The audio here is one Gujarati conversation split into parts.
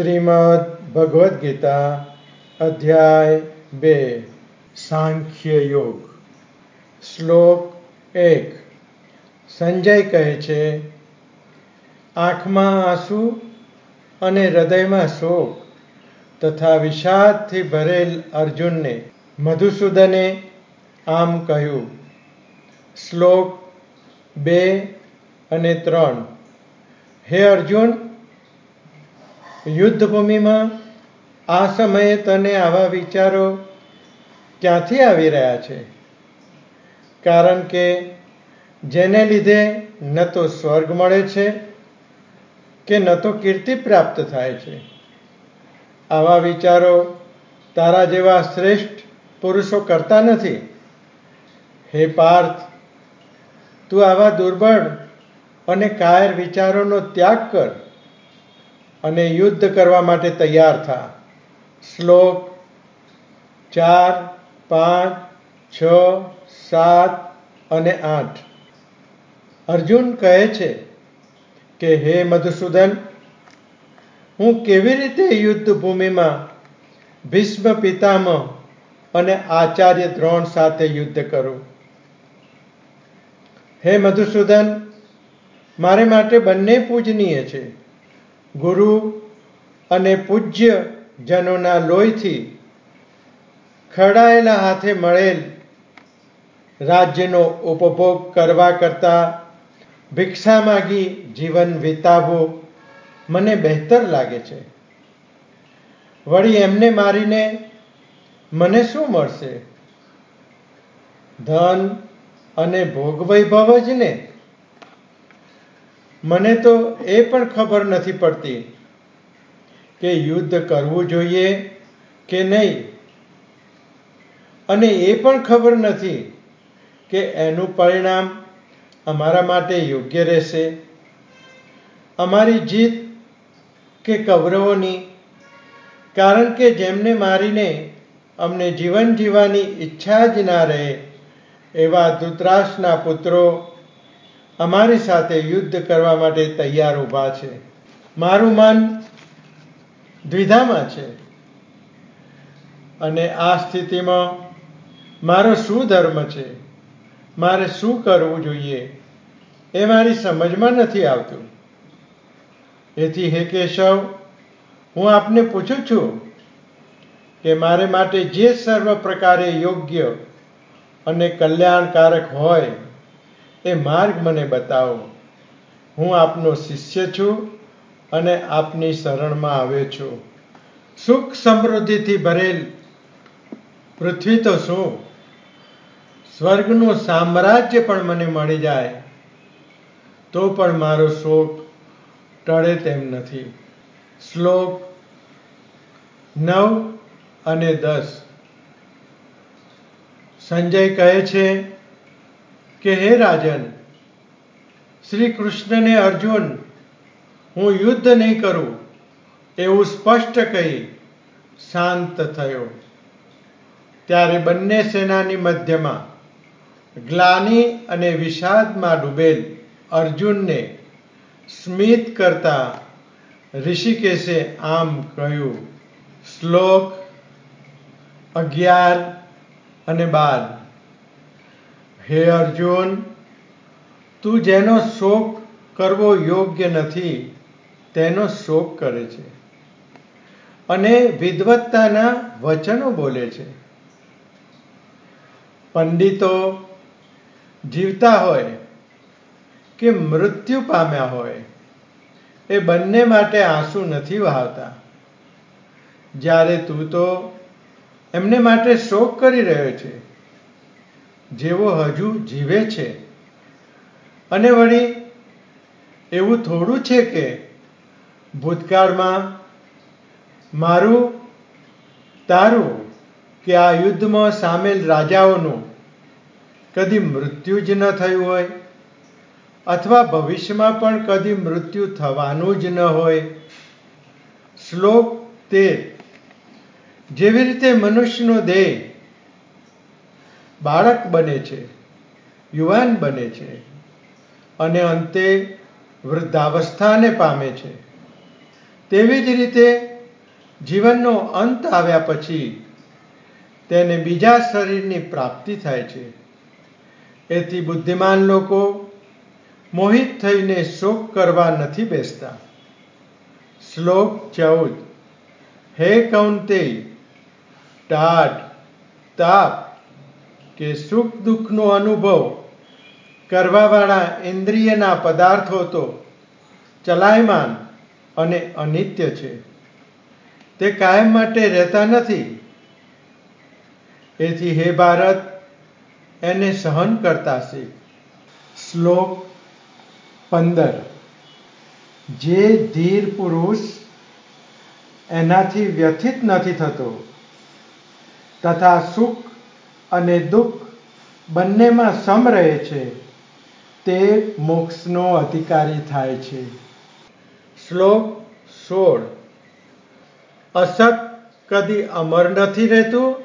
શ્રીમદ ભગવદ્ ગીતા અધ્યાય બે, સાંખ્ય યોગ. શ્લોક એક. સંજય કહે છે, આંખમાં આંસુ અને હૃદયમાં શોક તથા વિષાદથી ભરેલ અર્જુનને મધુસૂદને આમ કહ્યું. શ્લોક બે અને ત્રણ. હે અર્જુન યુદ્ધભૂમિમાં આ સમયે તને આવા વિચારો ક્યાંથી આવી રહ્યા છે? કારણ કે જેને લીધે ન તો સ્વર્ગ મળે છે કે ન તો કીર્તિ પ્રાપ્ત થાય છે. આવા વિચારો તારા જેવા શ્રેષ્ઠ પુરુષો કરતા નથી. હે પાર્થ, તું આવા દુર્બળ અને કાયર વિચારોનો ત્યાગ કર. અને યુદ્ધ કરવા માટે તૈયાર થા. શ્લોક ચાર, પાંચ, છ, સાત અને આઠ. અર્જુન કહે છે કે, હે મધુસૂદન, હું કેવી રીતે યુદ્ધ ભૂમિમાં ભીષ્મ પિતામહ અને આચાર્ય દ્રોણ સાથે યુદ્ધ કરું? હે મધુસૂદન, મારે માટે બંને પૂજનીય છે. ગુરુ અને પૂજ્ય જનોના લોહીથી ખરડાયેલા હાથે મળેલ રાજ્યનો ઉપભોગ કરવા કરતાં ભિક્ષા માગી જીવન વિતાવવું મને બહેતર લાગે છે. વળી એમને મારીને મને શું મળશે? ધન અને ભોગ વૈભવ જ ને? મને તો એ પણ ખબર નથી પડતી કે યુદ્ધ કરવું જોઈએ કે નહીં. અને એ પણ ખબર નથી કે એનું પરિણામ અમારા માટે યોગ્ય રહેશે. અમારી જીત કે કૌરવોની, કારણ કે જેમને મારીને અમને જીવન જીવવાની ઈચ્છા જ ના રહે એવા ધૃતરાષ્ટ્રના પુત્રો અમારી સાથે યુદ્ધ કરવા માટે તૈયાર ઊભા છે. મારું મન દ્વિધામાં છે. અને આ સ્થિતિમાં મારો શું ધર્મ છે? મારે શું કરવું જોઈએ? એ મારી સમજમાં નથી આવતું. એથી હે કેશવ, હું આપને પૂછું છું કે મારે માટે જે સર્વ પ્રકારે યોગ્ય અને કલ્યાણકારક હોય એ માર્ગ મને બતાવો. હું આપનો શિષ્ય છું અને આપની શરણમાં આવ્યો છું. સુખ સમૃદ્ધિથી ભરેલ પૃથ્વી તો શું? સ્વર્ગનું સામ્રાજ્ય પણ મને મળી જાય, તો પણ મારો શોક ટળે તેમ નથી. શ્લોક નવ અને દસ. સંજય કહે છે કે હે રાજન શ્રી કૃષ્ણને અર્જુન, હું યુદ્ધ નહીં કરું, એવું સ્પષ્ટ કહી શાંત થયો. ત્યારે બંને સેનાની મધ્યમાં ગ્લાની અને વિષાદમાં ડૂબેલ અર્જુનને સ્મિત કરતા ઋષિકેશે આમ કહ્યું, શ્લોક અગિયાર અને બાર. હે અર્જુન, તું જેનો શોક કરવો યોગ્ય નથી, તેનો શોક કરે છે. અને વિદવત્તાના વચનો બોલે છે. પંડિતો, જીવતા હોય કે મૃત્યુ પામ્યા હોય, એ બંને માટે આંસુ નથી વહાવતા. જ્યારે તું તો એમને માટે શોક કરી રહ્યો છે જેવો હજુ જીવે છે. અને વળી એવું થોડું છે કે ભૂતકાળમાં મારું, તારું કે આ યુદ્ધમાં સામેલ રાજાઓનું કદી મૃત્યુ જ ન થયું હોય અથવા ભવિષ્યમાં પણ કદી મૃત્યુ થવાનું જ ન હોય. શ્લોક તેર. જેવી રીતે મનુષ્યનો દેહ બાળક બને છે, યુવાન બને છે અને અંતે વૃદ્ધાવસ્થાને પામે છે. તેવી જ રીતે જીવનનો અંત આવ્યા પછી તેને બીજા શરીરની પ્રાપ્તિ થાય છે. એથી બુદ્ધિમાન લોકો મોહિત થઈને શોક કરવા નથી બેસતા. શ્લોક ચૌદ. હે કૌંતે ટાઢ, તાપ કે સુખ દુઃખનો અનુભવ કરવાવાળા ઇન્દ્રિયના પદાર્થો તો ચલાયમાન અને અનિત્ય છે. તે કાયમ માટે રહેતા નથી. એથી હે ભારત, એને સહન કરતા શીખ. શ્લોક પંદર. જે ધીર પુરુષ એનાથી વ્યથિત નથી થતો તથા સુખ અને દુઃખ બંનેમાં સમ રહે છે, તે મોક્ષનો અધિકારી થાય છે. શ્લોક સોળ. અસત કદી અમર નથી રહેતું,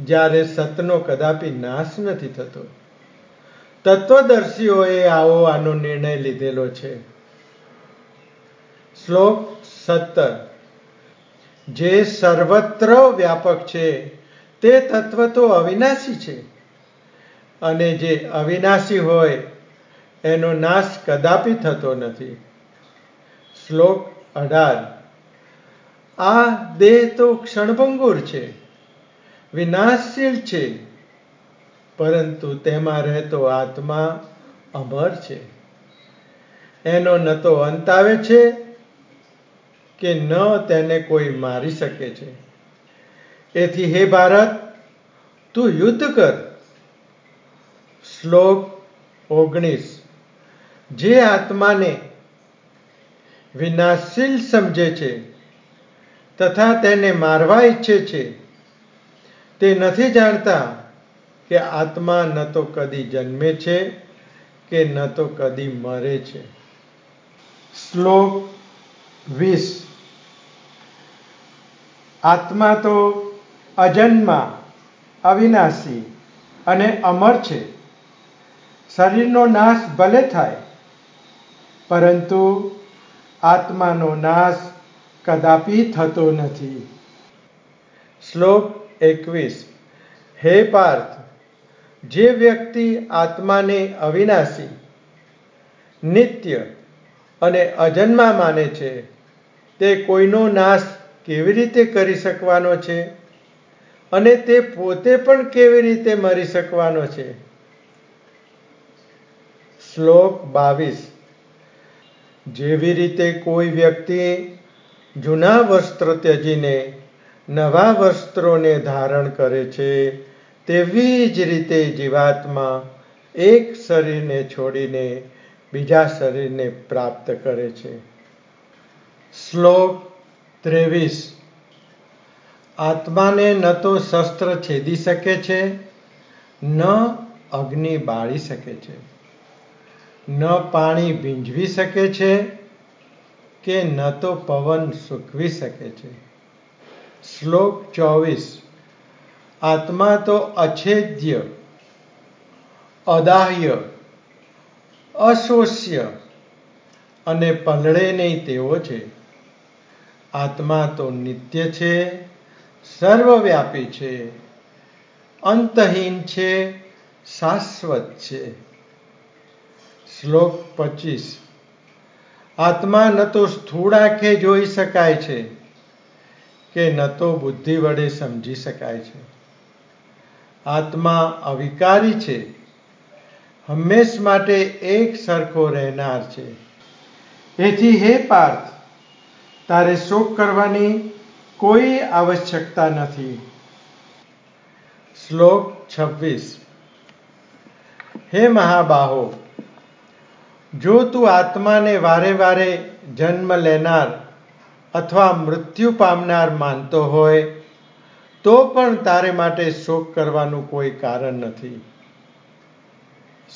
જ્યારે સતનો કદાપી નાશ નથી થતો. તત્વદર્શીઓએ આવો આનો નિર્ણય લીધેલો છે. શ્લોક સત્તર. જે સર્વત્ર વ્યાપક છે તે તત્વ તો અવિનાશી છે. અને જે અવિનાશી હોય, એનો નાશ કદાપી થતો નથી. શ્લોક અઢાર. આ દેહ તો ક્ષણભંગુર છે, વિનાશશીલ છે, પરંતુ તેમાં રહેતો આત્મા અમર છે. એનો ન તો અંત આવે છે, કે ન તેને કોઈ મારી શકે છે. એથી હે ભારત, તું યુદ્ધ કર. શ્લોક ઓગણીસ. જે આત્માને વિનાશશીલ સમજે છે તથા તેને મારવા ઈચ્છે છે, તે નથી જાણતા કે આત્મા ન તો કદી જન્મે છે કે ન તો કદી મરે છે. શ્લોક વીસ. આત્મા તો અજન્મા, અવિનાશી અને અમર છે. શરીરનો નાશ ભલે થાય, પરંતુ આત્માનો નાશ કદાપી થતો નથી. શ્લોક એકવીસ. હે પાર્થ, જે વ્યક્તિ આત્માને અવિનાશી, નિત્ય અને અજન્મા માને છે, તે કોઈનો નાશ કેવી રીતે કરી શકવાનો છે? અને તે પોતે પણ કેવી રીતે મરી શકવાનો છે? શ્લોક બાવીસ. જેવી રીતે કોઈ વ્યક્તિ જૂના વસ્ત્ર ત્યજીને નવા વસ્ત્રોને ધારણ કરે છે, તેવી જ રીતે જીવાત્મા એક શરીરને છોડીને બીજા શરીરને પ્રાપ્ત કરે છે. શ્લોક ત્રેવીસ. આત્માને ન તો શસ્ત્ર છેદી શકે છે, ન અગ્નિ બાળી શકે છે. ન પાણી ભીંજવી શકે છે કે ન તો પવન સૂકવી શકે છે. શ્લોક ચોવીસ. આત્મા તો અછેદ્ય, અદાહ્ય, અશોષ્ય અને પલળે નહીં તેવો છે. આત્મા તો નિત્ય છે સર્વવ્યાપી છે, અંતહીન છે, શાશ્વત છે. શ્લોક પચીસ. આત્મા ન તો સ્થૂળ આંખે જોઈ શકાય છે, કે ન તો બુદ્ધિ વડે સમજી શકાય છે. આત્મા અવિકારી છે, હંમેશ માટે એક સરખો રહેનાર છે. એથી હે પાર્થ, તારે શોક કરવાની કોઈ આવશ્યકતા નથી. શ્લોક છવ્વીસ. હે મહાબાહો, જો તું આત્માને વારે વારે જન્મ લેનાર અથવા મૃત્યુ પામનાર માનતો હોય, તો પણ તારે માટે શોક કરવાનું કોઈ કારણ નથી.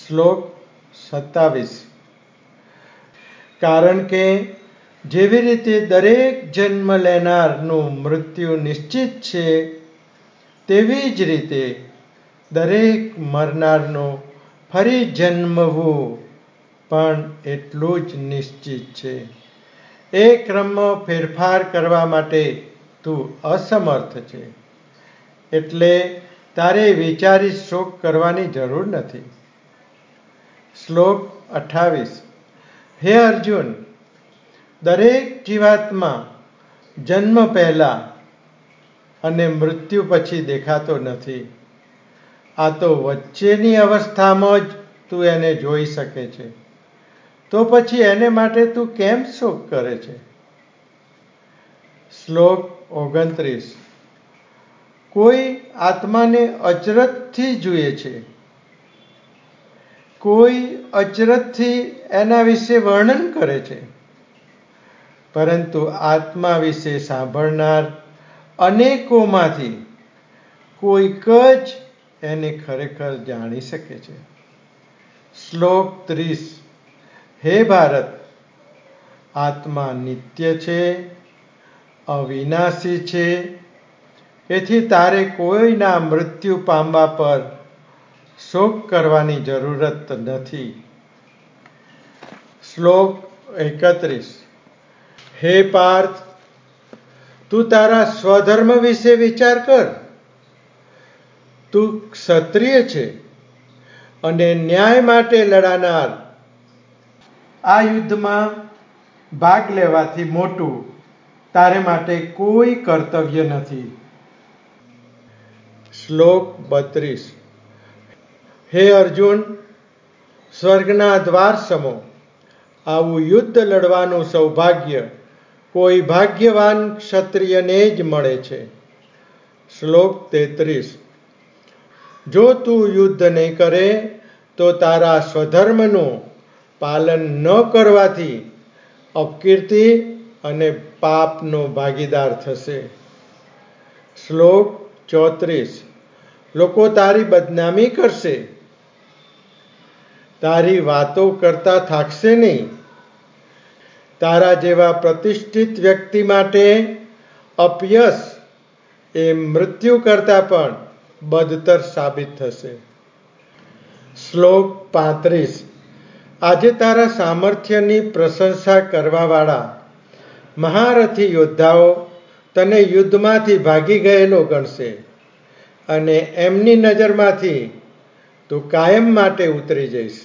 શ્લોક સત્તાવીસ. કારણ કે જેવી રીતે દરેક જન્મ લેનારનું મૃત્યુ નિશ્ચિત છે, તેવી જ રીતે દરેક મરનારનું ફરી જન્મવું પણ એટલું જ નિશ્ચિત છે. એ ક્રમમાં ફેરફાર કરવા માટે તું અસમર્થ છે, એટલે તારે વિચારી શોક કરવાની જરૂર નથી. શ્લોક અઠાવીસ. હે અર્જુન દરેક જીવાત્મા જન્મ પહેલા અને મૃત્યુ પછી દેખાતો નથી. આ તો વચ્ચેની અવસ્થામાં જ તું એને જોઈ શકે છે. તો પછી એને માટે તું કેમ શોક કરે છે? શ્લોક ઓગણત્રીસ. કોઈ આત્માને અચરજથી જુએ છે. કોઈ અચરજથી એના વિશે વર્ણન કરે છે. પરંતુ આત્મા વિશે સાંભળનાર અનેકોમાંથી કોઈક જ એને ખરેખર જાણી શકે છે. શ્લોક ત્રીસ. હે ભારત, આત્મા નિત્ય છે, અવિનાશી છે એથી તારે કોઈના મૃત્યુ પામવા પર શોક કરવાની જરૂરત નથી. શ્લોક એકત્રીસ. હે પાર્થ, તું તારા સ્વધર્મ વિશે વિચાર કર. તું ક્ષત્રિય છે અને ન્યાય માટે લડાનાર. આ યુદ્ધમાં ભાગ લેવાથી મોટું તારે માટે કોઈ કર્તવ્ય નથી. શ્લોક બત્રીસ. હે અર્જુન, સ્વર્ગના દ્વાર સમો, આવું યુદ્ધ લડવાનું સૌભાગ્ય કોઈ ભાગ્યવાન ક્ષત્રિયને જ મળે છે. શ્લોક તેત્રીસ. જો તું યુદ્ધ નહીં કરે, તો તારા સ્વધર્મનું પાલન ન કરવાથી અપકીર્તિ અને પાપનો ભાગીદાર થશે. શ્લોક ચોત્રીસ. લોકો તારી બદનામી કરશે. તારી વાતો કરતા થાકશે નહીં. તારા જેવા પ્રતિષ્ઠિત વ્યક્તિ માટે અપયશ એ મૃત્યુ કરતાં પણ બદતર સાબિત થશે. શ્લોક પાંત્રીસ. આજે તારા સામર્થ્યની પ્રશંસા કરવાવાળા મહારથી યોદ્ધાઓ તને યુદ્ધમાંથી ભાગી ગયેલો ગણશે અને એમની નજરમાંથી તું કાયમ માટે ઉતરી જઈશ.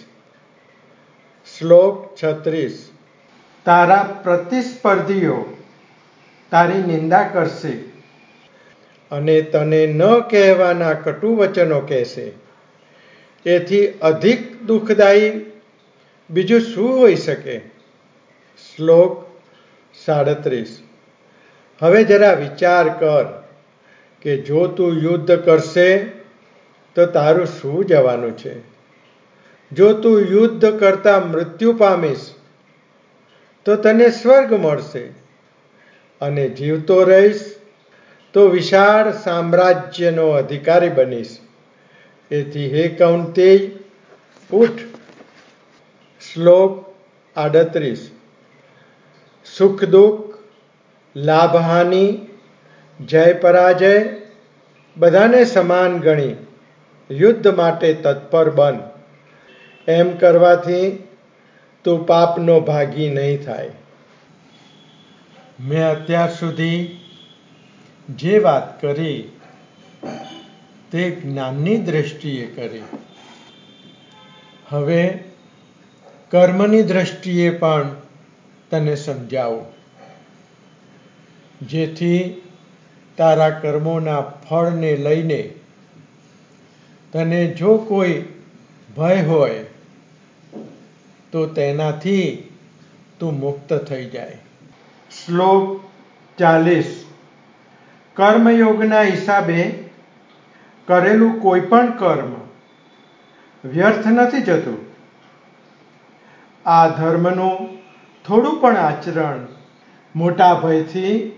શ્લોક છત્રીસ. તારા પ્રતિસ્પર્ધીઓ તારી નિંદા કરશે. અને તને ન કહેવાના કટુ વચનો કહેશે. તેથી અધિક દુઃખદાયી બીજું શું હોઈ શકે? શ્લોક સાડત્રીસ. હવે જરા વિચાર કર કે જો તું યુદ્ધ કરશે, તો તારું શું જવાનું છે? જો તું યુદ્ધ કરતા મૃત્યુ પામીશ તો તને સ્વર્ગ મળશે. અને જીવતો રહીશ, તો વિશાળ સામ્રાજ્યનો અધિકારી બનીશ. એથી હે કૌંતેય, ઉઠ. શ્લોક આડત્રીસ. સુખ દુઃખ, લાભહાનિ, જય પરાજય, બધાને સમાન ગણી. યુદ્ધ માટે તત્પર બન. એમ કરવાથી તું પાપનો ભાગી નહીં થાય. મેં અત્યાર સુધી જે વાત કરી, તે જ્ઞાનની દ્રષ્ટિએ કરી. હવે કર્મની દ્રષ્ટિએ પણ તને સમજાવું. જેથી તારા કર્મોના ફળને લઈને તને જો કોઈ ભય હોય તો તેનાથી તું મુક્ત થઈ જાય. શ્લોક ચાલીસ. કર્મયોગના હિસાબે કરેલું કોઈ પણ કર્મ વ્યર્થ નથી જતું. આ ધર્મનું થોડું પણ આચરણ મોટા ભયથી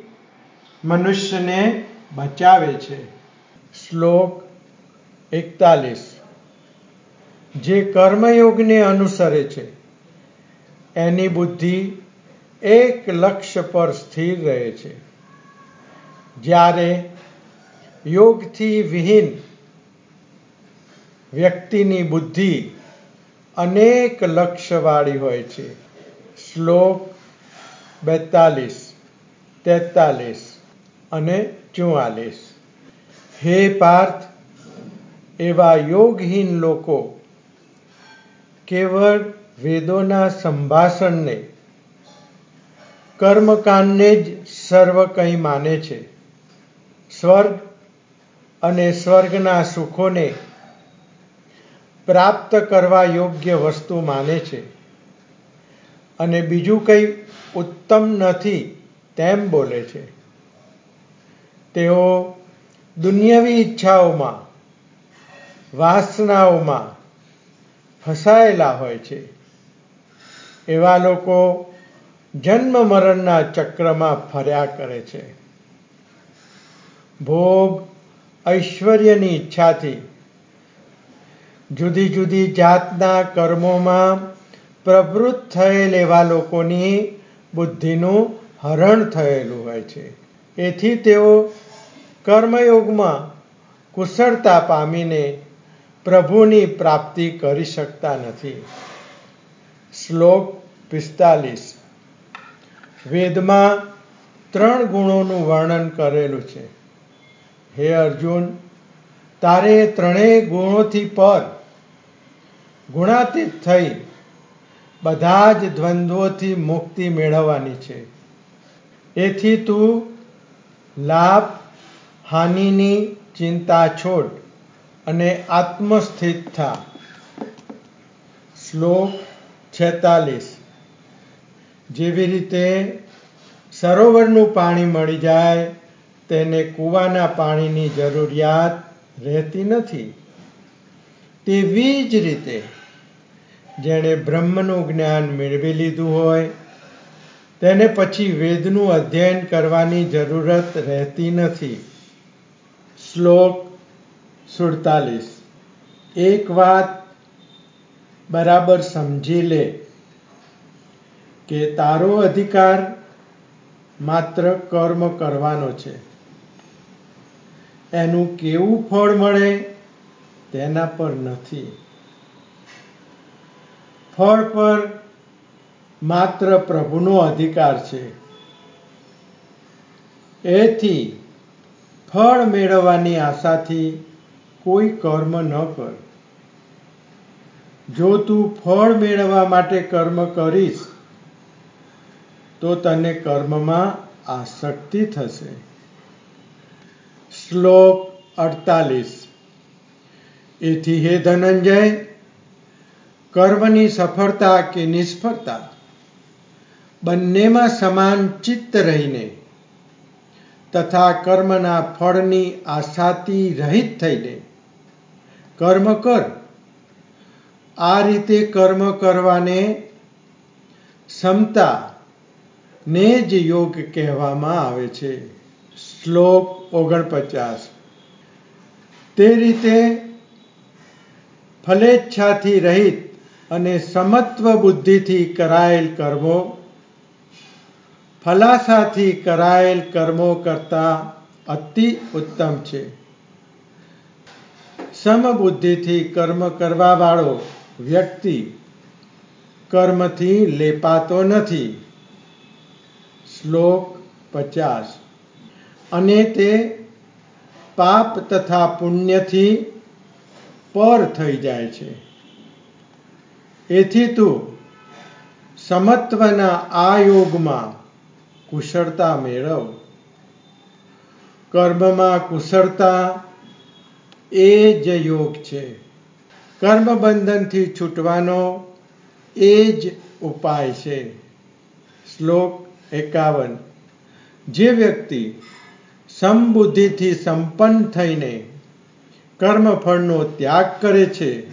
મનુષ્યને બચાવે છે. શ્લોક એકતાલીસ. જે કર્મયોગને અનુસરે છે એની બુદ્ધિ એક લક્ષ્ય પર સ્થિર રહે છે. જ્યારે યોગથી વિહીન વ્યક્તિની બુદ્ધિ અનેક લક્ષ્યવાળી હોય છે. શ્લોક બેતાલીસ, તેતાલીસ અને ચુવાલીસ. હે પાર્થ, એવા યોગહીન લોકો કેવળ વેદોના સંભાષણને કર્મકાંડને જ સર્વ કંઈ માને છે. સ્વર્ગ અને સ્વર્ગના સુખોને પ્રાપ્ત કરવા યોગ્ય વસ્તુ માને છે. અને બીજું કંઈ ઉત્તમ નથી તેમ બોલે છે. તેઓ દુનિયાવી ઈચ્છાઓમાં, વાસનાઓમાં ફસાયેલા હોય છે. એવા લોકો જન્મ મરણના ચક્રમાં ફર્યા કરે છે. ભોગ ઐશ્વર્યની ઈચ્છાથી જુદી જુદી જાતના કર્મોમાં પ્રવૃત્ત થયેલ એવા લોકોની બુદ્ધિનું હરણ થયેલું હોય છે. એથી તેઓ કર્મયોગમાં કુશળતા પામીને પ્રભુની પ્રાપ્તિ કરી શકતા નથી. શ્લોક પિસ્તાલીસ. વેદમાં ત્રણ ગુણોનું વર્ણન કરેલું છે. હે અર્જુન, તારે ત્રણેય ગુણોથી પર ગુણાતીત થઈ બધા જ દ્વંદ્વોથી મુક્તિ મેળવવાની છે. એથી તું લાભ, હાનિની ચિંતા છોડ અને આત્મસ્થિત થા. શ્લોક છેતાલીસ. જેવી રીતે સરોવરનું પાણી મળી જાય, તેને કૂવાના પાણીની જરૂરિયાત રહેતી નથી. તેવી જ રીતે જેણે બ્રહ્મનું જ્ઞાન મેળવી લીધું હોય, તેને પછી વેદનું અધ્યયન કરવાની જરૂરત રહેતી નથી. શ્લોક સુડતાલીસ. એક વાત બરાબર સમજી લે. કે તારો અધિકાર માત્ર કર્મ કરવાનો છે. એનું કેવું ફળ મળે તેના પર નથી. ફળ પર માત્ર પ્રભુનો અધિકાર છે. એથી ફળ મેળવવાની આશાથી કોઈ કર્મ ન કર. જો તું ફળ મેળવવા માટે કર્મ કરીશ તો તને કર્મમાં આસક્તિ થશે. શ્લોક અડતાલીસ. એથી હે ધનંજય, કર્મની સફળતા કે નિષ્ફળતા? બંનેમાં સમાન ચિત્ત રહીને તથા કર્મના ફળની આશાથી રહિત થઈને કર્મ કર. આ રીતે કર્મ કરવાને ક્ષમતા ને જ યોગ કહેવામાં આવે છે. શ્લોક ઓગણપચાસ. તે રીતે ફલેચ્છાથી રહિત અને સમત્વ બુદ્ધિથી કરાયેલ કર્મો, ફલાસાથી કરાયેલ કર્મો કરતા અતિ ઉત્તમ છે. સમબુદ્ધિથી કર્મ કરવા વાળો વ્યક્તિ કર્મથી લેપાતો નથી. શ્લોક પચાસ. અને તે પાપ તથા પુણ્યથી પર થઈ જાય છે. એથી તું સમત્વના આ યોગમાં કુશળતા મેળવ. કર્મમાં કુશળતા એ જ યોગ છે. કર્મ બંધનથી છૂટવાનો એ જ ઉપાય છે. શ્લોક એકાવન. જે વ્યક્તિ સમબુદ્ધિથી સંપન્ન થઈને કર્મફળનો ત્યાગ કરે છે,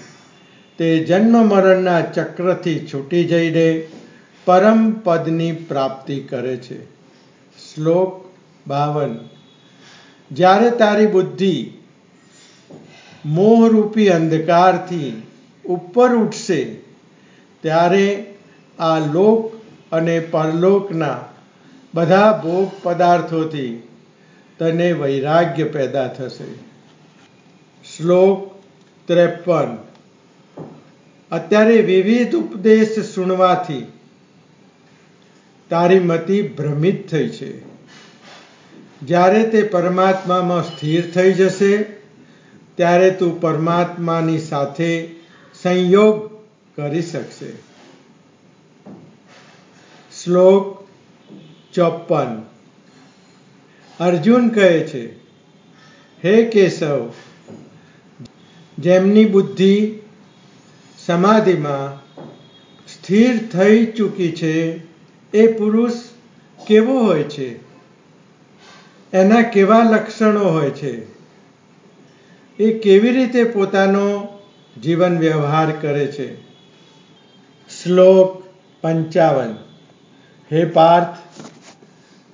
તે જન્મ મરણના ચક્રથી છૂટી જઈને પરમ પદની પ્રાપ્તિ કરે છે. શ્લોક બાવન. જ્યારે તારી બુદ્ધિ મોહરૂપી અંધકારથી ઉપર ઉઠશે, ત્યારે આ લોક અને પરલોકના બધા ભોગ પદાર્થોથી તને વૈરાગ્ય પેદા થશે. શ્લોક ત્રેપન. અત્યારે વિવિધ ઉપદેશ સુણવાથી તારી મતિ ભ્રમિત થઈ છે. જ્યારે તે પરમાત્મામાં સ્થિર થઈ જશે, ત્યારે તું પરમાત્માની સાથે સંયોગ કરી શકશે. શ્લોક ચોપન અર્જુન કહે છે, હે કેશવ, જેમની બુદ્ધિ સમાધિમાં સ્થિર થઈ ચૂકી છે, એ પુરુષ કેવો હોય છે? એના કેવા લક્ષણો હોય છે? એ કેવી રીતે પોતાનો જીવન વ્યવહાર કરે છે? શ્લોક પંચાવન. હે પાર્થ,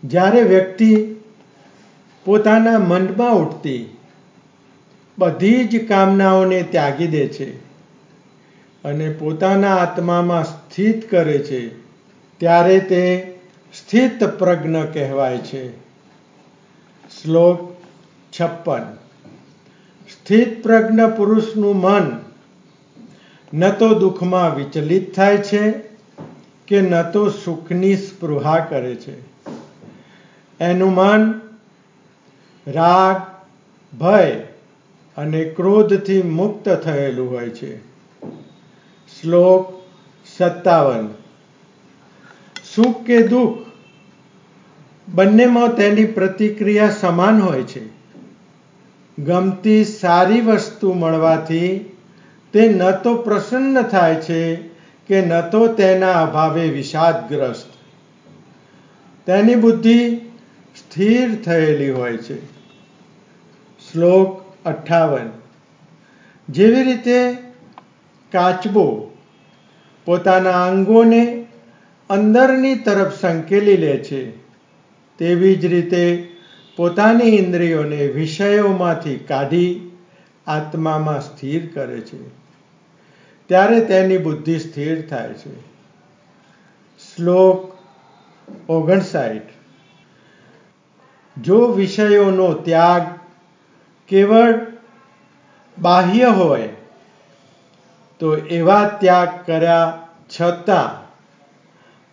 જ્યારે વ્યક્તિ પોતાના મનમાં ઉઠતી, બધી જ કામનાઓને ત્યાગી દે છે અને પોતાના આત્મામાં સ્થિત કરે છે, ત્યારે તે સ્થિત પ્રજ્ઞ કહેવાય છે. શ્લોક છપ્પન. સ્થિત પ્રજ્ઞ પુરુષનું મન ન તો દુઃખમાં વિચલિત થાય છે કે ન તો સુખની સ્પૃહા કરે છે. એનું મન રાગ, ભય અને ક્રોધથી મુક્ત થયેલું હોય છે. શ્લોક સત્તાવન. સુખ કે દુઃખ બંનેમાં તેની પ્રતિક્રિયા સમાન હોય છે. ગમતી સારી વસ્તુ મળવાથી તે ન તો પ્રસન્ન થાય છે કે ન તો તેના અભાવે વિષાદગ્રસ્ત. તેની બુદ્ધિ સ્થિર થયેલી હોય છે. શ્લોક અઠ્ઠાવન. જેવી રીતે કાચબો પોતાના અંગોને અંદરની તરફ સંકેલી લે છે, તેવી જ રીતે પોતાની ઇન્દ્રિયોને વિષયોમાંથી કાઢી આત્મામાં સ્થિર કરે છે. ત્યારે તેની બુદ્ધિ સ્થિર થાય છે. શ્લોક ઓગણસાઠ. જો વિષયોનો ત્યાગ કેવળ બાહ્ય હોય, તો એવા ત્યાગ કર્યા છતાં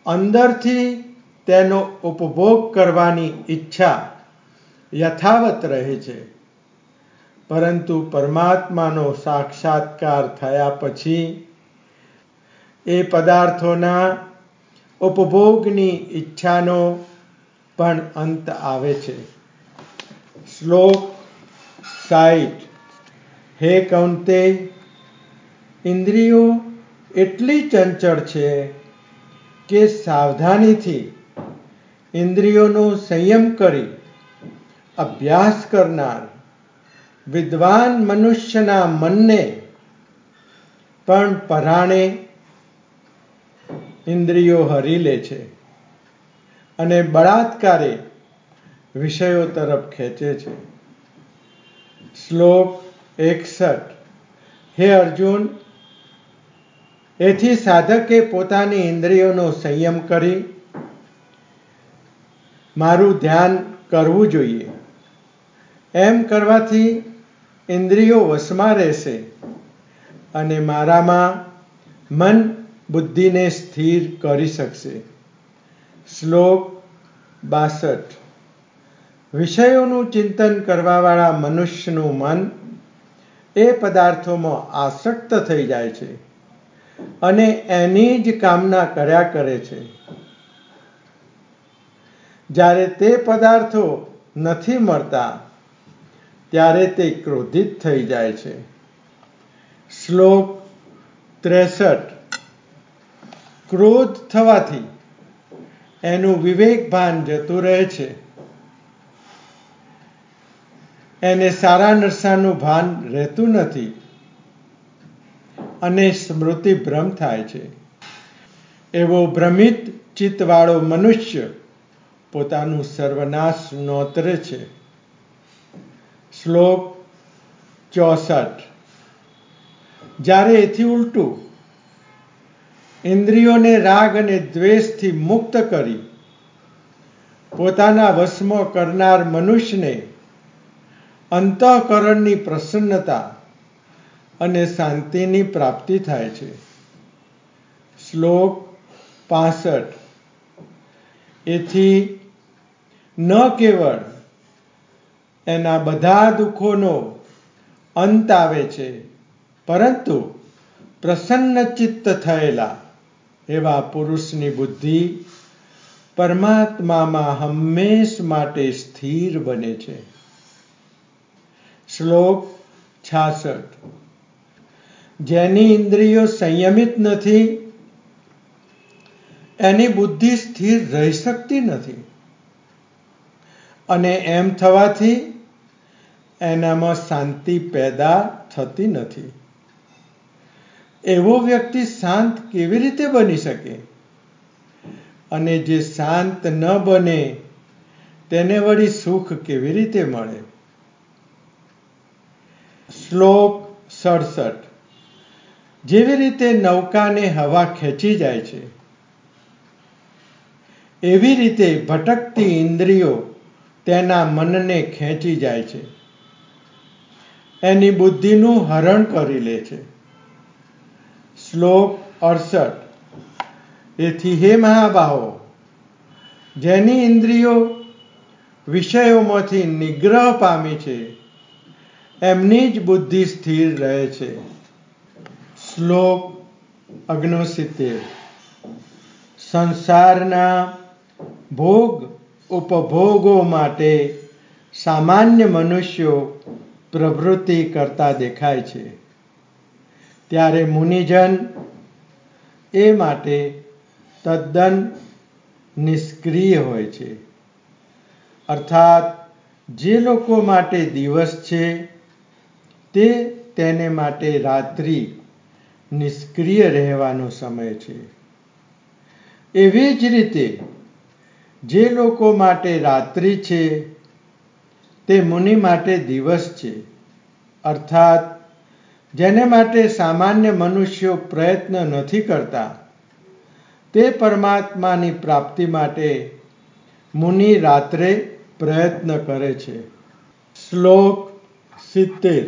અંદરથી તેનો ઉપભોગ કરવાની ઈચ્છા યથાવત રહે છે. પરંતુ પરમાત્માનો સાક્ષાત્કાર થયા પછી એ પદાર્થોના ઉપભોગની ઈચ્છાનો પણ અંત આવે છે. શ્લોક સાઈઠ હે કૌંતે, ઇન્દ્રિયો એટલી ચંચળ છે કે સાવધાનીથી ઇન્દ્રિયોનો સંયમ કરી અભ્યાસ કરનાર વિદ્વાન મનુષ્યના મનને પણ પરાણે ઇન્દ્રિયો હરી લે છે અને બળાત્કારે વિષયો તરફ ખેંચે છે. શ્લોક એકસઠ. હે અર્જુન, એથી સાધકે પોતાની ઇન્દ્રિયોનો સંયમ કરી મારું ધ્યાન કરવું જોઈએ. એમ કરવાથી ઇન્દ્રિયો વશમાં રહેશે અને મારામાં મન બુદ્ધિને સ્થિર કરી શકશે. શ્લોક બાસઠ. વિષયોનું ચિંતન કરવાવાળા મનુષ્યનું મન એ પદાર્થોમાં આસક્ત થઈ જાય છે અને એની જ કામના કર્યા કરે છે. જ્યારે તે પદાર્થો નથી મળતા ત્યારે તે ક્રોધિત થઈ જાય છે. શ્લોક ત્રેસઠ. ક્રોધ થવાથી એનું વિવેક ભાન જતું રહે છે. એને સારા નરસાનું ભાન રહેતું નથી અને સ્મૃતિ ભ્રમ થાય છે. એવો ભ્રમિત ચિત્તવાળો મનુષ્ય પોતાનું સર્વનાશ નોતરે છે. શ્લોક ચોસઠ. જ્યારે એથી ઉલટું ઇન્દ્રિયોને રાગ અને દ્વેષથી મુક્ત કરી પોતાના વશમાં કરનાર મનુષ્યને અંતઃકરણની પ્રસન્નતા અને શાંતિની પ્રાપ્તિ થાય છે. શ્લોક પાસઠ. એથી ન કેવળ એના બધા દુઃખોનો અંત આવે છે. પરંતુ પ્રસન્નચિત્ત થયેલા એવા પુરુષની બુદ્ધિ પરમાત્મામાં હંમેશ માટે સ્થિર બને છે. શ્લોક છાસઠ. જેની ઇન્દ્રિયો સંયમિત નથી, એની બુદ્ધિ સ્થિર રહી શકતી નથી. અને એમ થવાથી એનામાં શાંતિ પેદા થતી નથી. એવો વ્યક્તિ શાંત કેવી રીતે બની શકે? અને જે શાંત ન બને, તેને વળી સુખ કેવી રીતે મળે? શ્લોક સડસઠ. જેવી રીતે નૌકાને હવા ખેંચી જાય છે, એવી રીતે ભટકતી ઇન્દ્રિયો તેના મનને ખેંચી જાય છે. એની બુદ્ધિનું હરણ કરી લે છે. શ્લોક અડસઠ. એથી હે મહાબાહો, જેની ઇન્દ્રિયો વિષયોમાંથી નિગ્રહ પામી છે, એમની જ બુદ્ધિ સ્થિર રહે છે. શ્લોક અગ્નોસિત્તેર. સંસારના ભોગ ઉપભોગો માટે સામાન્ય મનુષ્યો પ્રવૃત્તિ કરતા દેખાય છે. ત્યારે મુનિજન એ માટે તદ્દન નિષ્ક્રિય હોય છે. અર્થાત, જે લોકો માટે દિવસ છે, તે તેને માટે રાત્રિ નિષ્ક્રિય રહેવાનો સમય છે. એવી જ રીતે, જે લોકો માટે રાત્રિ છે તે મુનિ માટે દિવસ છે. અર્થાત, જેને માટે સામાન્ય મનુષ્યો પ્રયત્ન નથી કરતા, તે પરમાત્માની પ્રાપ્તિ માટે મુનિ રાત્રે પ્રયત્ન કરે છે. શ્લોક સિત્તેર.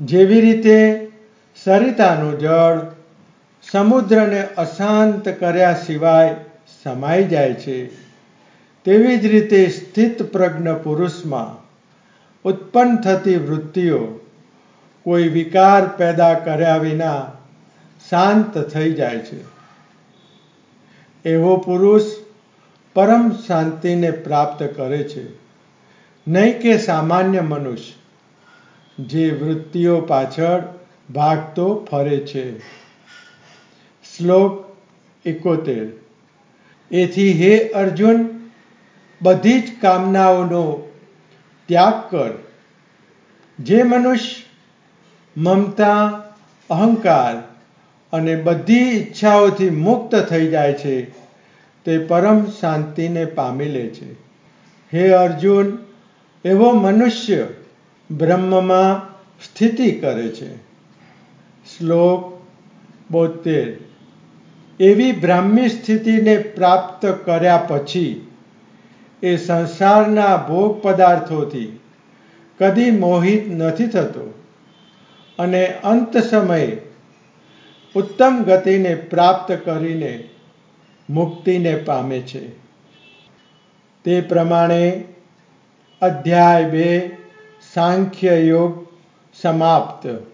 જેવી રીતે સરિતાનું જળ સમુદ્રને અશાંત કર્યા સિવાય સમાઈ જાય છે, તેવી જ રીતે સ્થિત પ્રજ્ઞ પુરુષમાં ઉત્પન્ન થતી વૃત્તિઓ કોઈ વિકાર પેદા કર્યા વિના શાંત થઈ જાય છે. એવો પુરુષ પરમ શાંતિને પ્રાપ્ત કરે છે. નહીં કે સામાન્ય મનુષ્ય, જે વૃત્તિઓ પાછળ ભાગતો ફરે છે. શ્લોક એકોતેર. એથી હે અર્જુન, બધી જ કામનાઓનો ત્યાગ કર. જે મનુષ્ય મમતા, અહંકાર અને બધી ઈચ્છાઓથી મુક્ત થઈ જાય છે, તે પરમ શાંતિને પામી લે છે. હે અર્જુન, એવો મનુષ્ય બ્રહ્મમાં સ્થિતિ કરે છે. શ્લોક બોતેર એવી બ્રાહ્મી સ્થિતિને પ્રાપ્ત કર્યા પછી એ સંસારના ભોગ પદાર્થોથી કદી મોહિત નથી થતો. અને અંત સમયે ઉત્તમ ગતિને પ્રાપ્ત કરીને મુક્તિને પામે છે. તે પ્રમાણે અધ્યાય બે સાંખ્ય યોગ સમાપ્ત.